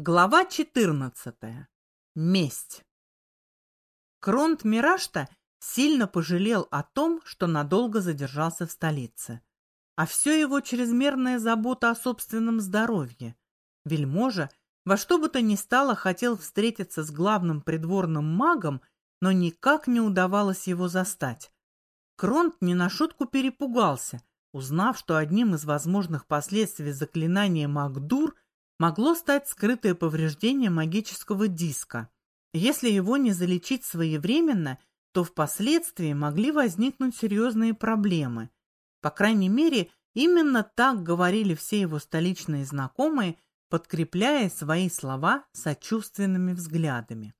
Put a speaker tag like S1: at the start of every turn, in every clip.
S1: Глава 14. Месть. Кронт Мирашта сильно пожалел о том, что надолго задержался в столице. А все его чрезмерная забота о собственном здоровье. Вельможа во что бы то ни стало хотел встретиться с главным придворным магом, но никак не удавалось его застать. Кронт не на шутку перепугался, узнав, что одним из возможных последствий заклинания Магдур – могло стать скрытое повреждение магического диска. Если его не залечить своевременно, то впоследствии могли возникнуть серьезные проблемы. По крайней мере, именно так говорили все его столичные знакомые, подкрепляя свои слова сочувственными взглядами.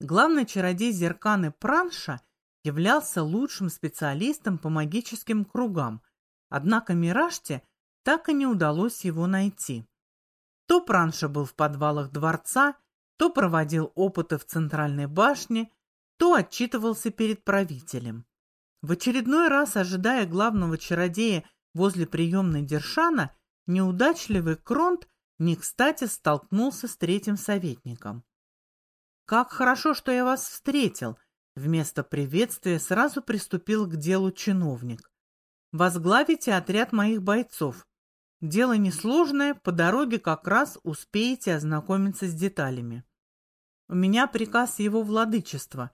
S1: Главный чародей Зерканы Пранша являлся лучшим специалистом по магическим кругам, однако Мираште так и не удалось его найти. То Пранша был в подвалах дворца, то проводил опыты в центральной башне, то отчитывался перед правителем. В очередной раз, ожидая главного чародея возле приемной Дершана, неудачливый Кронт не кстати столкнулся с третьим советником. «Как хорошо, что я вас встретил!» Вместо приветствия сразу приступил к делу чиновник. «Возглавите отряд моих бойцов. Дело несложное, по дороге как раз успеете ознакомиться с деталями. У меня приказ его владычества.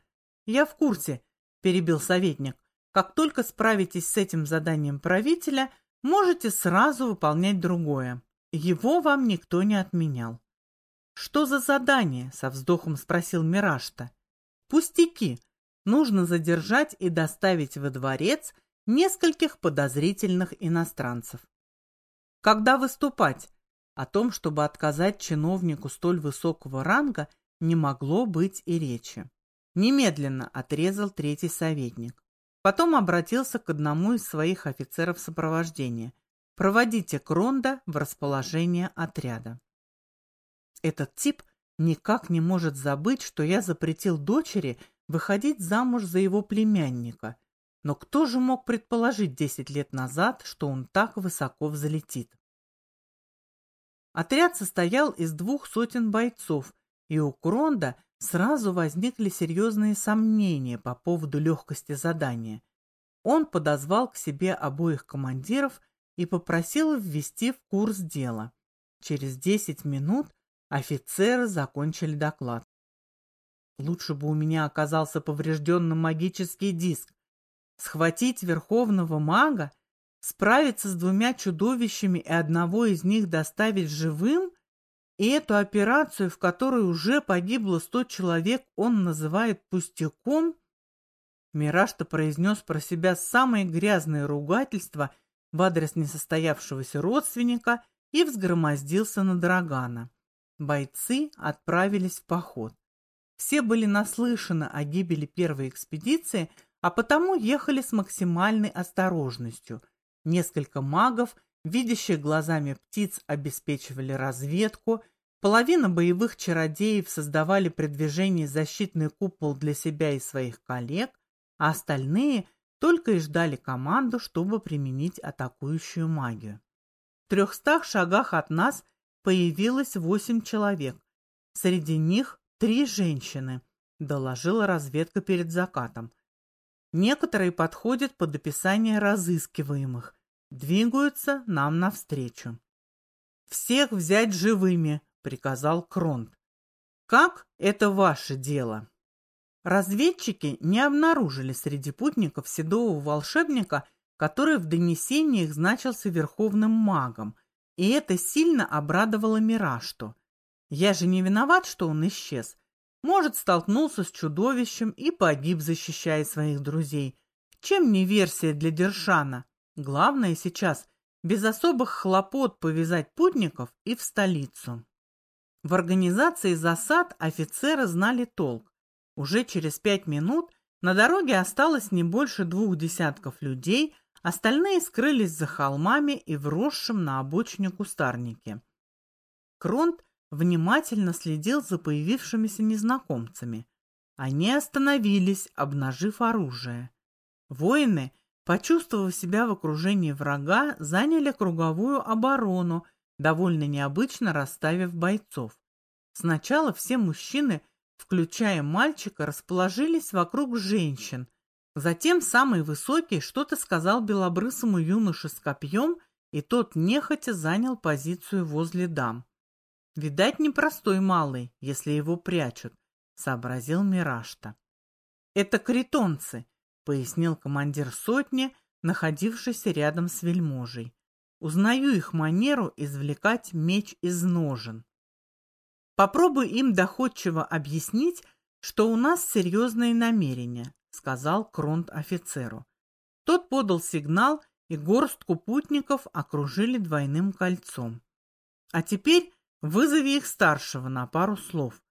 S1: Я в курсе, перебил советник. Как только справитесь с этим заданием правителя, можете сразу выполнять другое. Его вам никто не отменял. Что за задание? со вздохом спросил Мирашта. Пустяки. Нужно задержать и доставить во дворец нескольких подозрительных иностранцев. Когда выступать? О том, чтобы отказать чиновнику столь высокого ранга, не могло быть и речи. Немедленно отрезал третий советник. Потом обратился к одному из своих офицеров сопровождения. «Проводите Кронда в расположение отряда». Этот тип никак не может забыть, что я запретил дочери выходить замуж за его племянника, но кто же мог предположить десять лет назад, что он так высоко взлетит? Отряд состоял из двух сотен бойцов, и у Кронда сразу возникли серьезные сомнения по поводу легкости задания. Он подозвал к себе обоих командиров и попросил ввести в курс дела. Через десять минут офицеры закончили доклад. Лучше бы у меня оказался поврежденным магический диск, Схватить верховного мага, справиться с двумя чудовищами и одного из них доставить живым, и эту операцию, в которой уже погибло сто человек, он называет пустяком, Мираж-то произнес про себя самые грязные ругательства в адрес несостоявшегося родственника и взгромоздился на Драгана. Бойцы отправились в поход. Все были наслышаны о гибели первой экспедиции – а потому ехали с максимальной осторожностью. Несколько магов, видящих глазами птиц, обеспечивали разведку, половина боевых чародеев создавали при движении защитный купол для себя и своих коллег, а остальные только и ждали команду, чтобы применить атакующую магию. В трехстах шагах от нас появилось восемь человек. Среди них три женщины, доложила разведка перед закатом. Некоторые подходят под описание разыскиваемых, двигаются нам навстречу. «Всех взять живыми», — приказал Кронт. «Как? Это ваше дело». Разведчики не обнаружили среди путников седого волшебника, который в донесениях значился верховным магом, и это сильно обрадовало Мирашту. Я же не виноват, что он исчез. Может, столкнулся с чудовищем и погиб, защищая своих друзей. Чем не версия для Дершана? Главное сейчас без особых хлопот повязать путников и в столицу. В организации засад офицеры знали толк. Уже через пять минут на дороге осталось не больше двух десятков людей, остальные скрылись за холмами и вросшим на обочине кустарнике. Кронт внимательно следил за появившимися незнакомцами. Они остановились, обнажив оружие. Воины, почувствовав себя в окружении врага, заняли круговую оборону, довольно необычно расставив бойцов. Сначала все мужчины, включая мальчика, расположились вокруг женщин. Затем самый высокий что-то сказал белобрысому юноше с копьем, и тот нехотя занял позицию возле дам. Видать, непростой малый, если его прячут, сообразил Мирашта. Это критонцы, пояснил командир сотни, находившийся рядом с вельможей. Узнаю их манеру извлекать меч из ножен. Попробуй им доходчиво объяснить, что у нас серьезные намерения, сказал Кронт офицеру. Тот подал сигнал, и горстку путников окружили двойным кольцом. А теперь вызови их старшего на пару слов.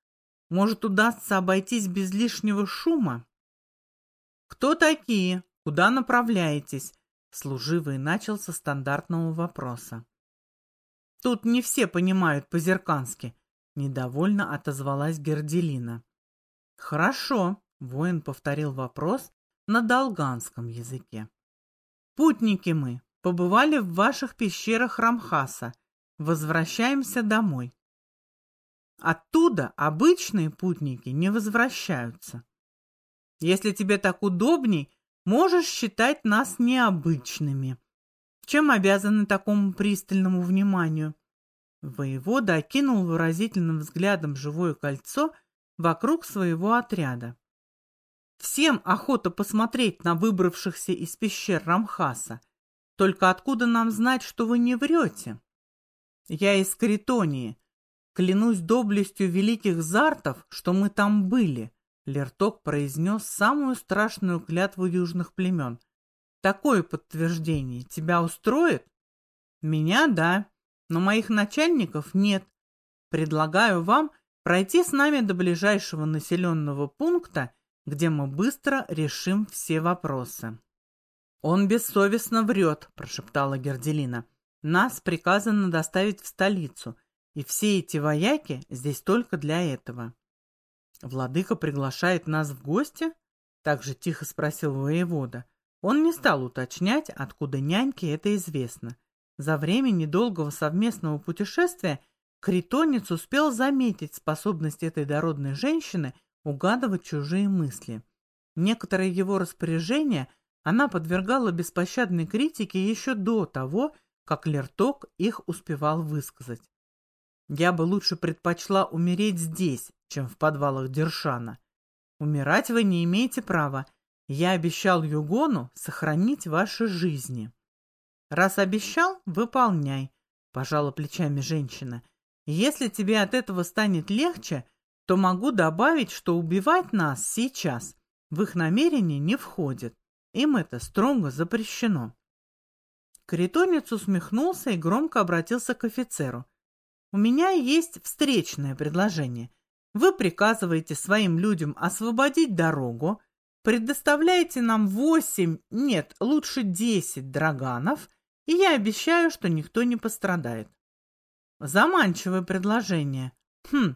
S1: Может, удастся обойтись без лишнего шума? Кто такие? Куда направляетесь? Служивый начал со стандартного вопроса. Тут не все понимают по-зеркански, недовольно отозвалась Герделина. Хорошо, воин повторил вопрос на долганском языке. Путники мы, побывали в ваших пещерах Рамхаса, возвращаемся домой. Оттуда обычные путники не возвращаются. Если тебе так удобней, можешь считать нас необычными. Чем обязаны такому пристальному вниманию? Воевода окинул выразительным взглядом живое кольцо вокруг своего отряда. Всем охота посмотреть на выбравшихся из пещер Рамхаса. Только откуда нам знать, что вы не врете? Я из Критонии. Клянусь доблестью великих зартов, что мы там были. Лерток произнес самую страшную клятву южных племен. Такое подтверждение тебя устроит? Меня – да, но моих начальников нет. Предлагаю вам пройти с нами до ближайшего населенного пункта, где мы быстро решим все вопросы. «Он бессовестно врет», – прошептала Герделина. «Нас приказано доставить в столицу, и все эти вояки здесь только для этого». «Владыка приглашает нас в гости?» — так же тихо спросил воевода. Он не стал уточнять, откуда няньке это известно. За время недолгого совместного путешествия Критонец успел заметить способность этой дородной женщины угадывать чужие мысли. Некоторые его распоряжения она подвергала беспощадной критике еще до того, как Лерток их успевал высказать. «Я бы лучше предпочла умереть здесь, чем в подвалах Дершана. Умирать вы не имеете права. Я обещал Югону сохранить ваши жизни. Раз обещал, выполняй, пожала плечами женщина. Если тебе от этого станет легче, то могу добавить, что убивать нас сейчас в их намерение не входит. Им это строго запрещено. Критонец усмехнулся и громко обратился к офицеру. «У меня есть встречное предложение. Вы приказываете своим людям освободить дорогу, предоставляете нам восемь, нет, лучше десять драганов, и я обещаю, что никто не пострадает. Заманчивое предложение. Хм,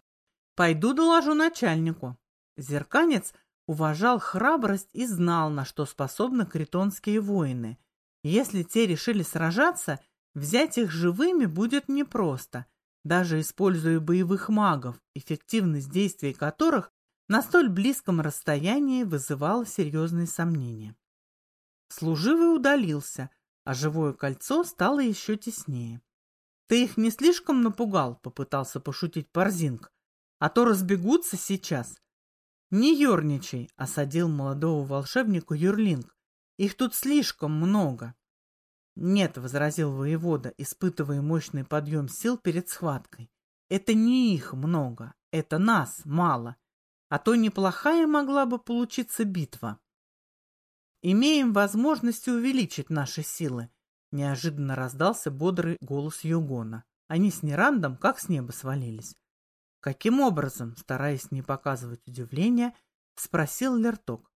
S1: пойду доложу начальнику. Зерканец уважал храбрость и знал, на что способны критонские воины. Если те решили сражаться, взять их живыми будет непросто – даже используя боевых магов, эффективность действий которых на столь близком расстоянии вызывала серьезные сомнения. Служивый удалился, а живое кольцо стало еще теснее. «Ты их не слишком напугал?» — попытался пошутить Парзинг. «А то разбегутся сейчас». «Не ерничай», — осадил молодого волшебника Юрлинг. «Их тут слишком много». «Нет», — возразил воевода, испытывая мощный подъем сил перед схваткой. «Это не их много, это нас мало, а то неплохая могла бы получиться битва». «Имеем возможность увеличить наши силы», — неожиданно раздался бодрый голос Югона. Они с Нерандом как с неба свалились. «Каким образом?» — стараясь не показывать удивления, спросил Лерток.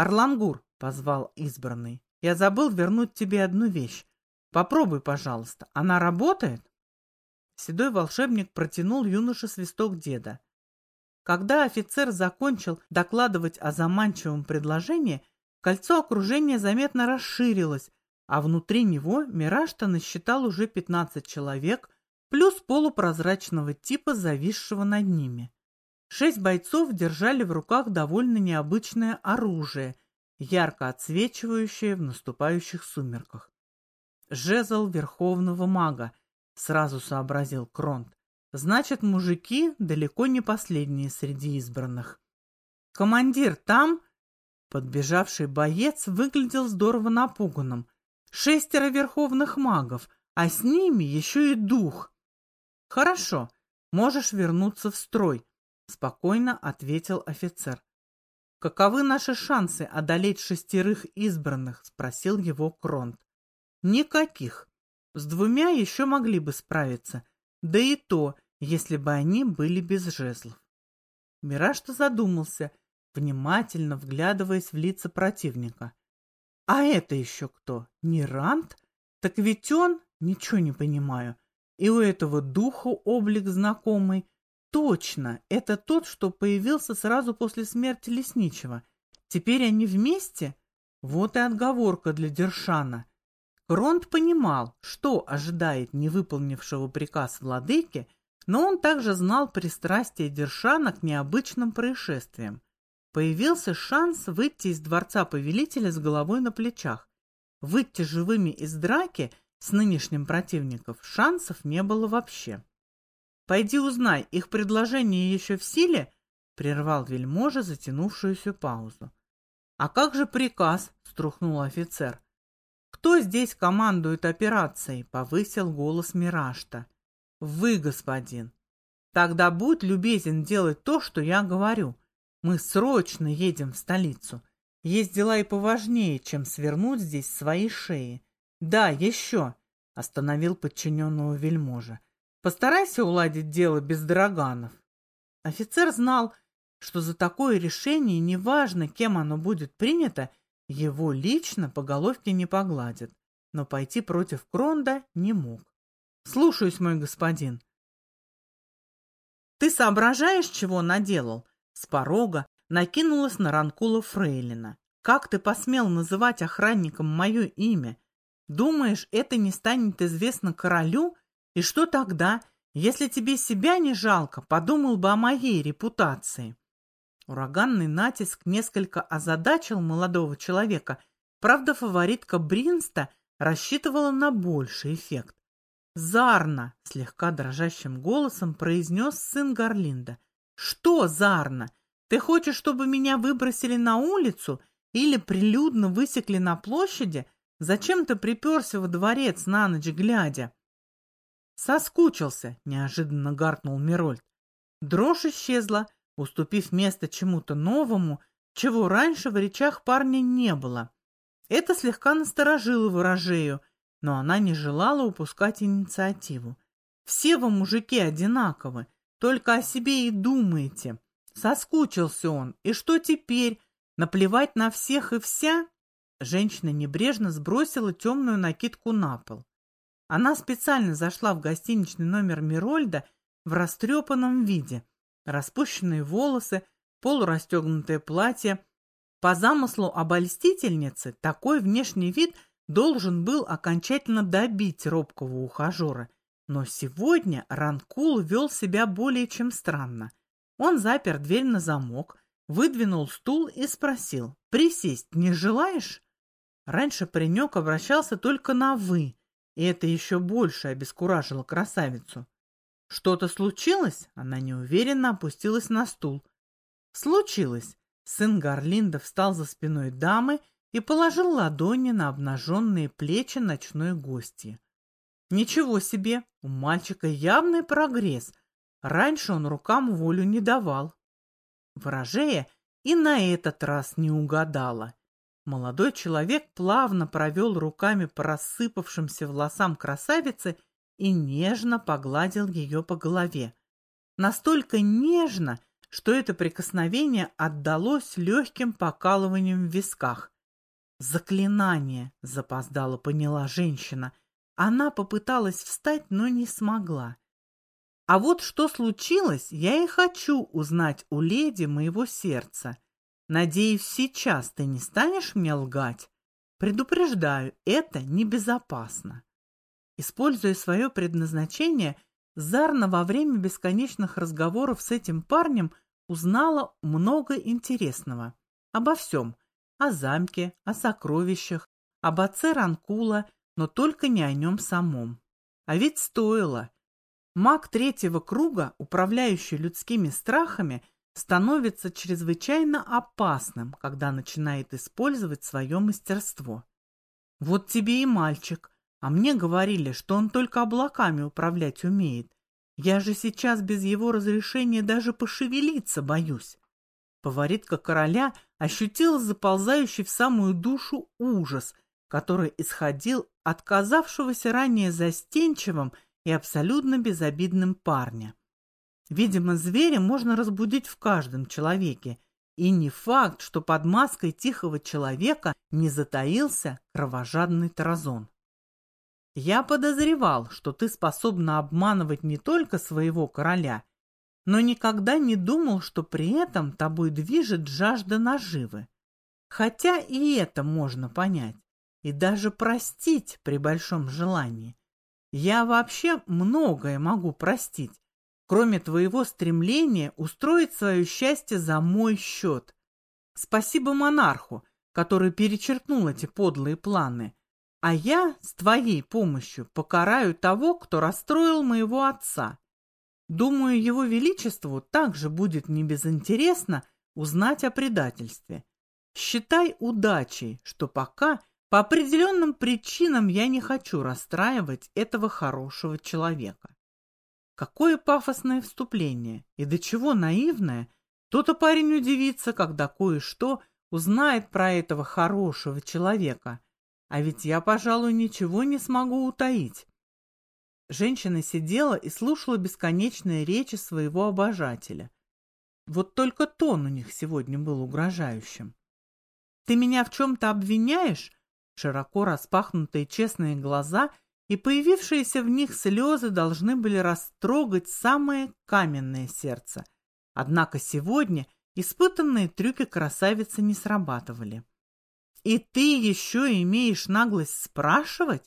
S1: «Орлангур», — позвал избранный, я забыл вернуть тебе одну вещь. Попробуй, пожалуйста. Она работает?» Седой волшебник протянул юноше свисток деда. Когда офицер закончил докладывать о заманчивом предложении, кольцо окружения заметно расширилось, а внутри него Мирашта насчитал уже 15 человек плюс полупрозрачного типа, зависшего над ними. Шесть бойцов держали в руках довольно необычное оружие, ярко отсвечивающее в наступающих сумерках. «Жезл верховного мага», — сразу сообразил Кронт. «Значит, мужики далеко не последние среди избранных». «Командир там?» Подбежавший боец выглядел здорово напуганным. Шестеро верховных магов, а с ними еще и дух. «Хорошо, можешь вернуться в строй», — спокойно ответил офицер. «Каковы наши шансы одолеть шестерых избранных?» — спросил его Кронт. «Никаких. С двумя еще могли бы справиться, да и то, если бы они были без жезлов». Мираж-то задумался, внимательно вглядываясь в лица противника. А это еще кто? Не Рант? Так ведь он, ничего не понимаю. И у этого духа облик знакомый. Точно, это тот, что появился сразу после смерти Лесничего. Теперь они вместе? Вот и отговорка для Дершана. Кронт понимал, что ожидает невыполнившего приказ владыки, но он также знал пристрастие Дершана к необычным происшествиям. Появился шанс выйти из дворца повелителя с головой на плечах. Выйти живыми из драки с нынешним противником шансов не было вообще. «Пойди узнай, их предложение еще в силе?» — прервал вельможа затянувшуюся паузу. «А как же приказ?» — струхнул офицер. «Кто здесь командует операцией?» — повысил голос Мирашта. «Вы, господин. Тогда будь любезен делать то, что я говорю. Мы срочно едем в столицу. Есть дела и поважнее, чем свернуть здесь свои шеи. Да, еще, — остановил подчиненного вельможа. Постарайся уладить дело без дороганов. Офицер знал, что за такое решение, неважно, кем оно будет принято, его лично по головке не погладят, но пойти против Кронда не мог. «Слушаюсь, мой господин». «Ты соображаешь, чего наделал?» С порога накинулась на Ранкула Фрейлина. «Как ты посмел называть охранником мое имя? Думаешь, это не станет известно королю? И что тогда, если тебе себя не жалко, подумал бы о моей репутации?» Ураганный натиск несколько озадачил молодого человека. Правда, фаворитка Бринста рассчитывала на больший эффект. «Зарна!» — слегка дрожащим голосом произнес сын Гарлинда — «Что, Зарна, ты хочешь, чтобы меня выбросили на улицу или прилюдно высекли на площади? Зачем ты приперся во дворец на ночь глядя?» «Соскучился», — неожиданно гаркнул Мирольд. Дрожь исчезла, уступив место чему-то новому, чего раньше в речах парня не было. Это слегка насторожило выражею, но она не желала упускать инициативу. Все вы, мужики, одинаковы, только о себе и думаете. Соскучился он. И что теперь? Наплевать на всех и вся? Женщина небрежно сбросила темную накидку на пол. Она специально зашла в гостиничный номер Мирольда в растрепанном виде. Распущенные волосы, полурастегнутое платье. По замыслу обольстительницы такой внешний вид должен был окончательно добить робкого ухажера – но сегодня Ранкул вел себя более чем странно. Он запер дверь на замок, выдвинул стул и спросил, «Присесть не желаешь?» Раньше паренек обращался только на «вы», и это еще больше обескуражило красавицу. «Что-то случилось?» Она неуверенно опустилась на стул. «Случилось!» Сын Гарлинда встал за спиной дамы и положил ладони на обнаженные плечи ночной гости. Ничего себе, у мальчика явный прогресс. Раньше он рукам волю не давал. Ворожея и на этот раз не угадала. Молодой человек плавно провел руками по рассыпавшимся волосам красавицы и нежно погладил ее по голове. Настолько нежно, что это прикосновение отдалось легким покалыванием в висках. «Заклинание!» — запоздало поняла женщина. Она попыталась встать, но не смогла. А вот что случилось, я и хочу узнать у леди моего сердца. Надеюсь, сейчас ты не станешь мне лгать? Предупреждаю, это небезопасно. Используя свое предназначение, Зарна во время бесконечных разговоров с этим парнем узнала много интересного. Обо всем. О замке, о сокровищах, об отце Ранкула, но только не о нем самом. А ведь стоило. Маг третьего круга, управляющий людскими страхами, становится чрезвычайно опасным, когда начинает использовать свое мастерство. Вот тебе и мальчик, а мне говорили, что он только облаками управлять умеет. Я же сейчас без его разрешения даже пошевелиться боюсь. Поваритка короля ощутила заползающий в самую душу ужас, который исходил от казавшегося ранее застенчивым и абсолютно безобидным парня. Видимо, зверя можно разбудить в каждом человеке, и не факт, что под маской тихого человека не затаился кровожадный таразон. Я подозревал, что ты способна обманывать не только своего короля, но никогда не думал, что при этом тобой движет жажда наживы. Хотя и это можно понять, и даже простить при большом желании. Я вообще многое могу простить, кроме твоего стремления устроить свое счастье за мой счет. Спасибо монарху, который перечеркнул эти подлые планы. А я с твоей помощью покараю того, кто расстроил моего отца. Думаю, его величеству также будет небезынтересно узнать о предательстве. Считай удачей, что пока по определенным причинам я не хочу расстраивать этого хорошего человека. Какое пафосное вступление! И до чего наивное! То-то парень удивится, когда кое-что узнает про этого хорошего человека. А ведь я, пожалуй, ничего не смогу утаить. Женщина сидела и слушала бесконечные речи своего обожателя. Вот только тон у них сегодня был угрожающим. «Ты меня в чем-то обвиняешь?» Широко распахнутые честные глаза и появившиеся в них слезы должны были растрогать самое каменное сердце. Однако сегодня испытанные трюки красавицы не срабатывали. «И ты еще имеешь наглость спрашивать?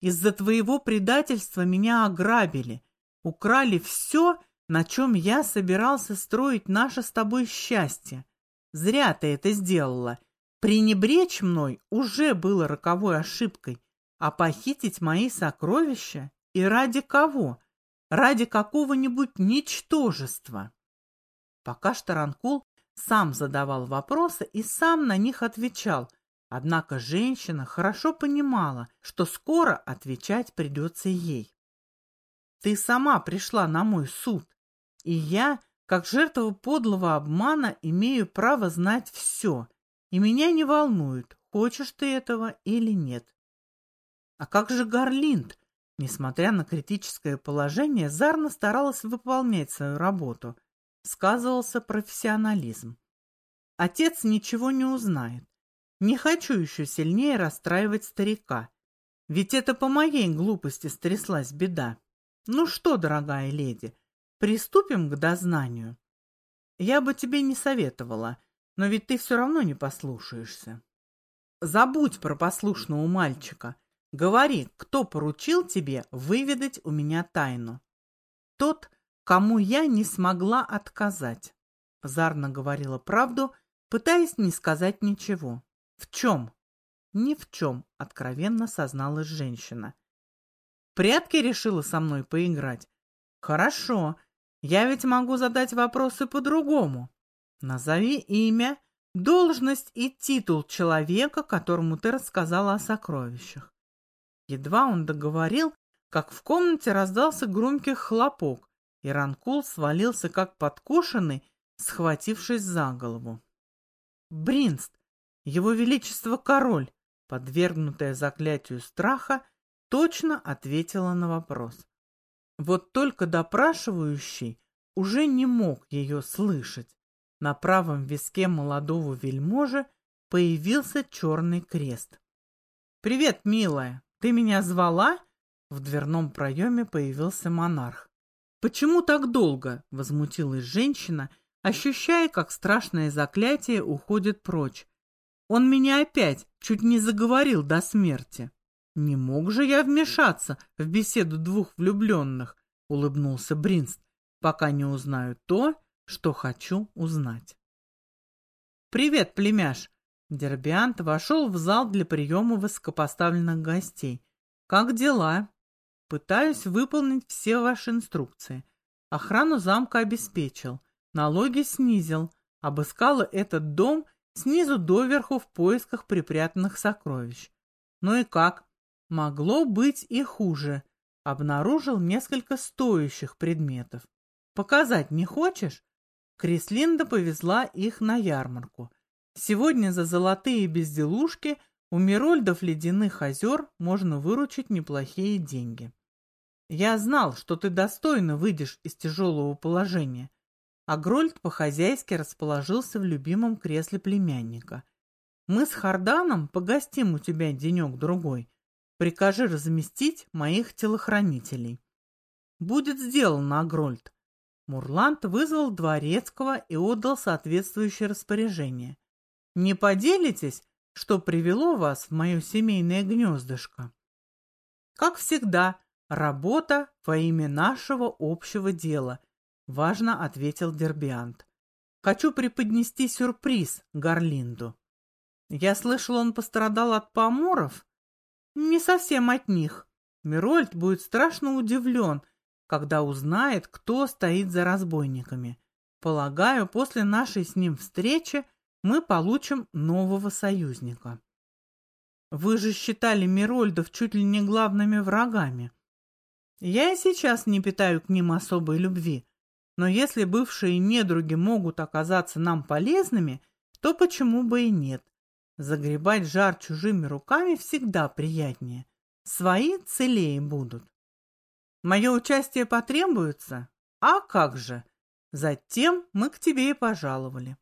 S1: Из-за твоего предательства меня ограбили, украли все, на чем я собирался строить наше с тобой счастье. Зря ты это сделала. Пренебречь мной уже было роковой ошибкой, а похитить мои сокровища? И ради кого? Ради какого-нибудь ничтожества? Пока что Ранкул сам задавал вопросы и сам на них отвечал, однако женщина хорошо понимала, что скоро отвечать придется ей. Ты сама пришла на мой суд, и я, как жертва подлого обмана, имею право знать все, и меня не волнует, хочешь ты этого или нет. А как же Гарлинд? Несмотря на критическое положение, Зарна старалась выполнять свою работу. Сказывался профессионализм. Отец ничего не узнает. Не хочу еще сильнее расстраивать старика. Ведь это по моей глупости стряслась беда. Ну что, дорогая леди, приступим к дознанию. Я бы тебе не советовала, но ведь ты все равно не послушаешься. Забудь про послушного мальчика. Говори, кто поручил тебе выведать у меня тайну? Тот, кому я не смогла отказать. Зарна говорила правду, пытаясь не сказать ничего. В чем? Ни в чем, откровенно созналась женщина. Прятки решила со мной поиграть? Хорошо, я ведь могу задать вопросы по-другому. Назови имя, должность и титул человека, которому ты рассказала о сокровищах. Едва он договорил, как в комнате раздался громкий хлопок, и Ранкул свалился как подкошенный, схватившись за голову. Бринст, его величество король, подвергнутая заклятию страха, точно ответила на вопрос. Вот только допрашивающий уже не мог ее слышать. На правом виске молодого вельможи появился черный крест. «Привет, милая!» «Ты меня звала?» В дверном проеме появился монарх. «Почему так долго?» — возмутилась женщина, ощущая, как страшное заклятие уходит прочь. «Он меня опять чуть не заговорил до смерти. Не мог же я вмешаться в беседу двух влюбленных. — улыбнулся Бринст, пока не узнаю то, что хочу узнать. «Привет, племяш!» Дербиант вошел в зал для приема высокопоставленных гостей. «Как дела?» «Пытаюсь выполнить все ваши инструкции. Охрану замка обеспечил, налоги снизил, обыскала этот дом снизу доверху в поисках припрятанных сокровищ. Ну и как? Могло быть и хуже. Обнаружил несколько стоящих предметов. Показать не хочешь? Крислинда повезла их на ярмарку. Сегодня за золотые безделушки у Мирольдов ледяных озер можно выручить неплохие деньги. Я знал, что ты достойно выйдешь из тяжелого положения. А Грольд по-хозяйски расположился в любимом кресле племянника. Мы с Харданом погостим у тебя денек-другой. Прикажи разместить моих телохранителей. Будет сделано, Агрольд. Мурланд вызвал дворецкого и отдал соответствующее распоряжение. Не поделитесь, что привело вас в мое семейное гнездышко? Как всегда, работа во имя нашего общего дела, важно ответил Дербиант. Хочу преподнести сюрприз Гарлинду. Я слышал, он пострадал от поморов? Не совсем от них. Мирольд будет страшно удивлен, когда узнает, кто стоит за разбойниками. Полагаю, после нашей с ним встречи мы получим нового союзника. Вы же считали Мирольдов чуть ли не главными врагами. Я и сейчас не питаю к ним особой любви, но если бывшие недруги могут оказаться нам полезными, то почему бы и нет? Загребать жар чужими руками всегда приятнее. Свои целее будут. Мое участие потребуется? А как же? Затем мы к тебе и пожаловали.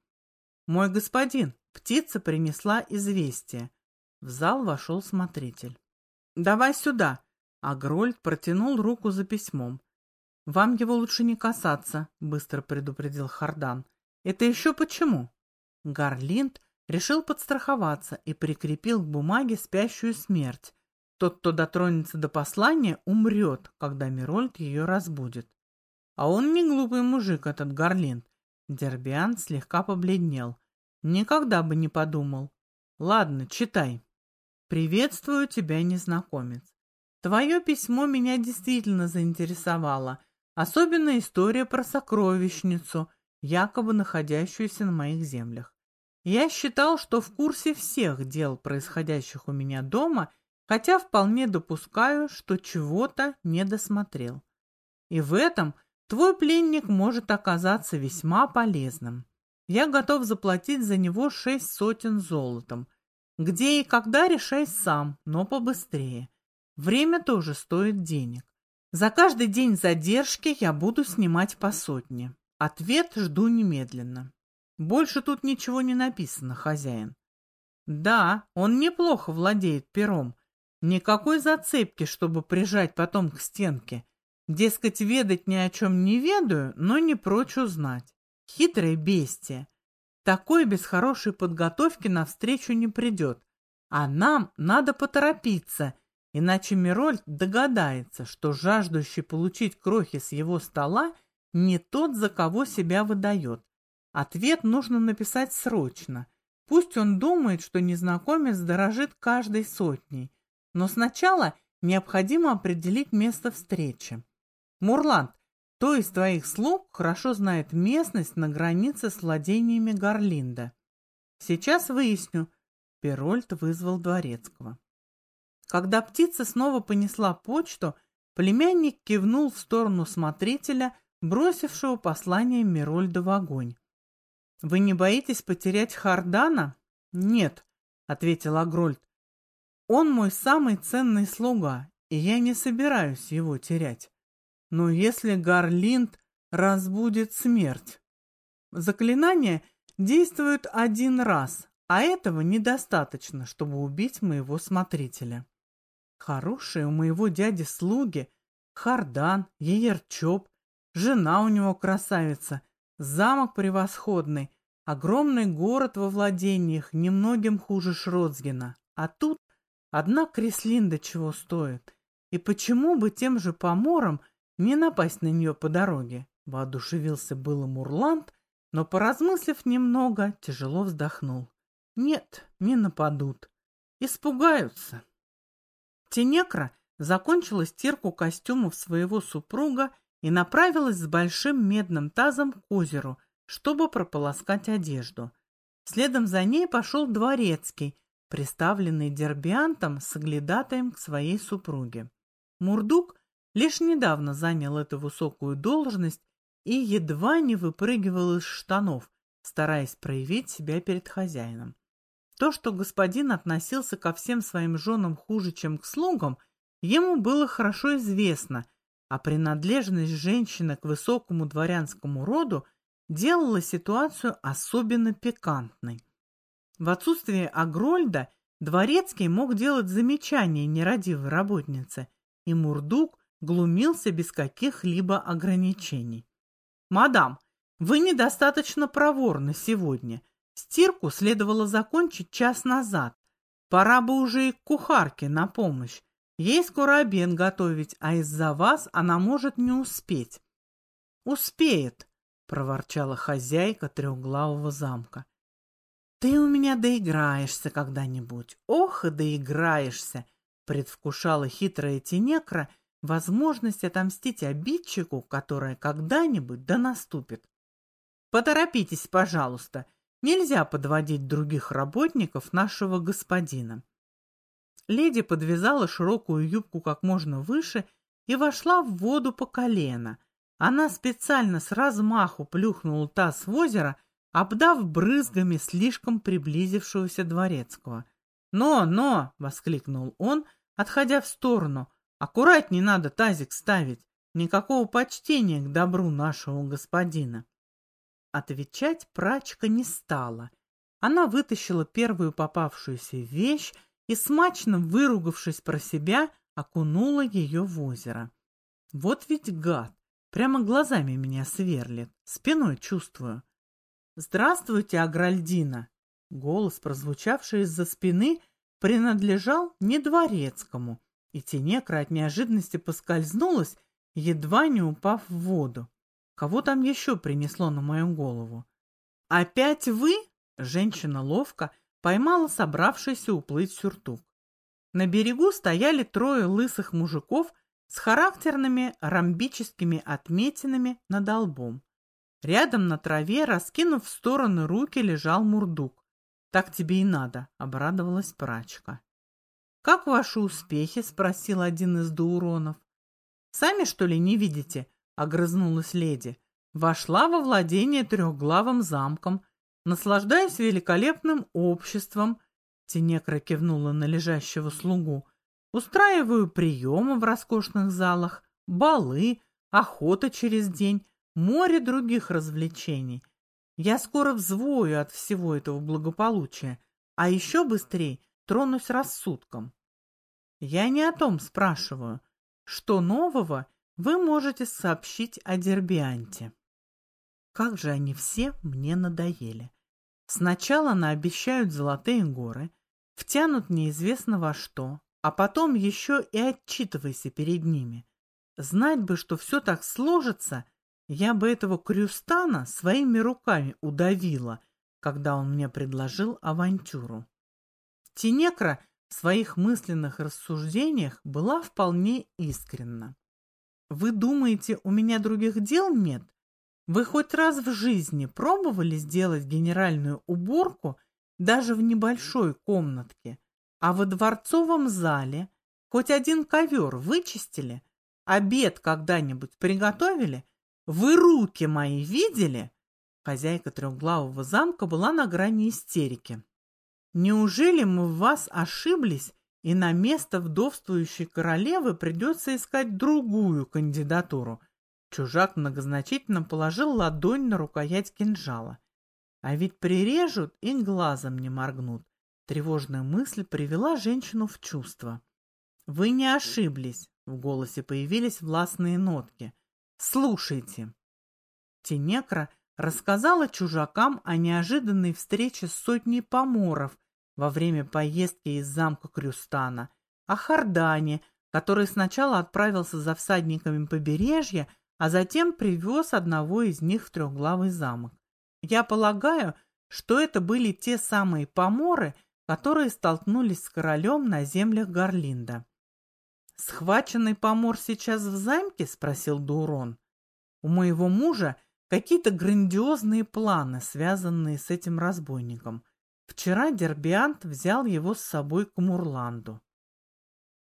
S1: Мой господин, птица принесла известие. В зал вошел смотритель. Давай сюда. А Грольд протянул руку за письмом. «Вам его лучше не касаться», — быстро предупредил Хардан. «Это еще почему?» Гарлинд решил подстраховаться и прикрепил к бумаге спящую смерть. Тот, кто дотронется до послания, умрет, когда Мирольд ее разбудит. А он не глупый мужик, этот Гарлинд. Дербиан слегка побледнел. Никогда бы не подумал. Ладно, читай. Приветствую тебя, незнакомец. Твое письмо меня действительно заинтересовало — Особенно история про сокровищницу, якобы находящуюся на моих землях. Я считал, что в курсе всех дел, происходящих у меня дома, хотя вполне допускаю, что чего-то не досмотрел. И в этом твой пленник может оказаться весьма полезным. Я готов заплатить за него шесть сотен золотом. Где и когда решай сам, но побыстрее. Время тоже стоит денег. За каждый день задержки я буду снимать по сотне. Ответ жду немедленно. Больше тут ничего не написано, хозяин. Да, он неплохо владеет пером. Никакой зацепки, чтобы прижать потом к стенке. Дескать, ведать ни о чем не ведаю, но не прочь узнать. Хитрое бестие. Такой без хорошей подготовки навстречу не придет. А нам надо поторопиться Иначе Мирольд догадается, что жаждущий получить крохи с его стола не тот, за кого себя выдает. Ответ нужно написать срочно. Пусть он думает, что незнакомец дорожит каждой сотней. Но сначала необходимо определить место встречи. Мурланд, кто из твоих слуг хорошо знает местность на границе с владениями Гарлинда? Сейчас выясню. Перольд вызвал дворецкого. Когда птица снова понесла почту, племянник кивнул в сторону смотрителя, бросившего послание Мирольда в огонь. «Вы не боитесь потерять Хардана?» «Нет», — ответил Агрольд. «Он мой самый ценный слуга, и я не собираюсь его терять. Но если Гарлинд разбудит смерть...» Заклинание действует один раз, а этого недостаточно, чтобы убить моего смотрителя. Хорошие у моего дяди слуги. Хардан, Еерчоп, жена у него красавица, замок превосходный, огромный город во владениях, немногим хуже Шродсгена. А тут одна Креслинда чего стоит. И почему бы тем же поморам не напасть на нее по дороге. Воодушевился было Мурланд, но, поразмыслив немного, тяжело вздохнул. Нет, не нападут. Испугаются. Тенекра закончила стирку костюмов своего супруга и направилась с большим медным тазом к озеру, чтобы прополоскать одежду. Следом за ней пошел дворецкий, приставленный дербиантом с оглядатаем к своей супруге. Мурдук лишь недавно занял эту высокую должность и едва не выпрыгивал из штанов, стараясь проявить себя перед хозяином. То, что господин относился ко всем своим женам хуже, чем к слугам, ему было хорошо известно, а принадлежность женщины к высокому дворянскому роду делала ситуацию особенно пикантной. В отсутствие Агрольда Дворецкий мог делать замечания нерадивой работнице, и Мурдук глумился без каких-либо ограничений. «Мадам, вы недостаточно проворны сегодня. Стирку следовало закончить час назад. Пора бы уже и к кухарке на помощь. Ей скоро обед готовить, а из-за вас она может не успеть». «Успеет», — проворчала хозяйка трехглавого замка. «Ты у меня доиграешься когда-нибудь. Ох, и доиграешься!» — предвкушала хитрая тенекра возможность отомстить обидчику, которая когда-нибудь да наступит. «Поторопитесь, пожалуйста. Нельзя подводить других работников нашего господина». Леди подвязала широкую юбку как можно выше и вошла в воду по колено. Она специально с размаху плюхнула таз в озеро, обдав брызгами слишком приблизившегося дворецкого. «Но, но!» — воскликнул он, отходя в сторону. «Аккуратней надо тазик ставить. Никакого почтения к добру нашего господина». Отвечать прачка не стала. Она вытащила первую попавшуюся вещь и, смачно выругавшись про себя, окунула ее в озеро. Вот ведь гад! Прямо глазами меня сверлит, спиной чувствую. «Здравствуйте, Агральдина!» Голос, прозвучавший из-за спины, принадлежал не дворецкому, и Тенекра от неожиданности поскользнулась, едва не упав в воду. Кого там еще принесло на мою голову? «Опять вы?» Женщина ловко поймала собравшийся уплыть сюртук. На берегу стояли трое лысых мужиков с характерными ромбическими отметинами над лбом. Рядом на траве, раскинув в стороны руки, лежал мурдук. «Так тебе и надо», — обрадовалась прачка. «Как ваши успехи?» — спросил один из доуронов. «Сами, что ли, не видите?» — огрызнулась леди. «Вошла во владение трехглавым замком, наслаждаясь великолепным обществом», — Тенекра кивнула на лежащего слугу. «Устраиваю приемы в роскошных залах, балы, охота через день, море других развлечений. Я скоро взвою от всего этого благополучия, а еще быстрее тронусь рассудком. Я не о том спрашиваю, что нового вы можете сообщить о Дербианте. Как же они все мне надоели. Сначала наобещают золотые горы, втянут неизвестно во что, а потом еще и отчитывайся перед ними. Знать бы, что все так сложится, я бы этого Крюстана своими руками удавила, когда он мне предложил авантюру. Тенекра в своих мысленных рассуждениях была вполне искренна. «Вы думаете, у меня других дел нет? Вы хоть раз в жизни пробовали сделать генеральную уборку даже в небольшой комнатке, а во дворцовом зале хоть один ковер вычистили, обед когда-нибудь приготовили вы руки мои видели? Хозяйка трехглавого замка была на грани истерики. Неужели мы в вас ошиблись, и на место вдовствующей королевы придется искать другую кандидатуру? Чужак многозначительно положил ладонь на рукоять кинжала. А ведь прирежут и глазом не моргнут. Тревожная мысль привела женщину в чувство. «Вы не ошиблись», — в голосе появились властные нотки. Слушайте. Тенекра рассказала чужакам о неожиданной встрече с сотней поморов во время поездки из замка Крюстана, о Хардане, который сначала отправился за всадниками побережья, а затем привез одного из них в трехглавый замок. Я полагаю, что это были те самые поморы, которые столкнулись с королем на землях Гарлинда. «Схваченный помор сейчас в замке?» – спросил Дурон. «У моего мужа какие-то грандиозные планы, связанные с этим разбойником. Вчера Дербиант взял его с собой к Мурланду».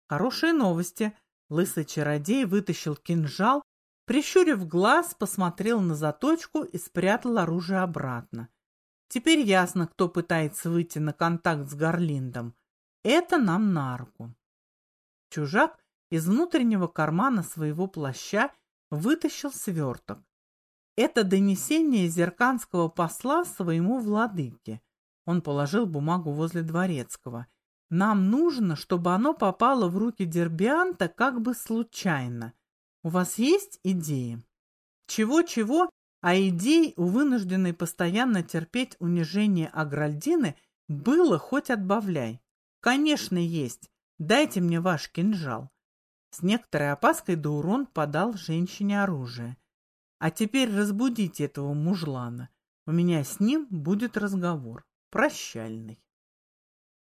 S1: «Хорошие новости!» Лысый чародей вытащил кинжал, прищурив глаз, посмотрел на заточку и спрятал оружие обратно. Теперь ясно, кто пытается выйти на контакт с Гарлиндом. Это нам на руку. Чужак из внутреннего кармана своего плаща вытащил сверток. Это донесение зерканского посла своему владыке. Он положил бумагу возле дворецкого. Нам нужно, чтобы оно попало в руки Дербианта как бы случайно. У вас есть идеи? Чего-чего, а идей у вынужденной постоянно терпеть унижение Агральдины было хоть отбавляй. Конечно, есть. Дайте мне ваш кинжал. С некоторой опаской Даурон подал женщине оружие. А теперь разбудите этого мужлана. У меня с ним будет разговор. Прощальный.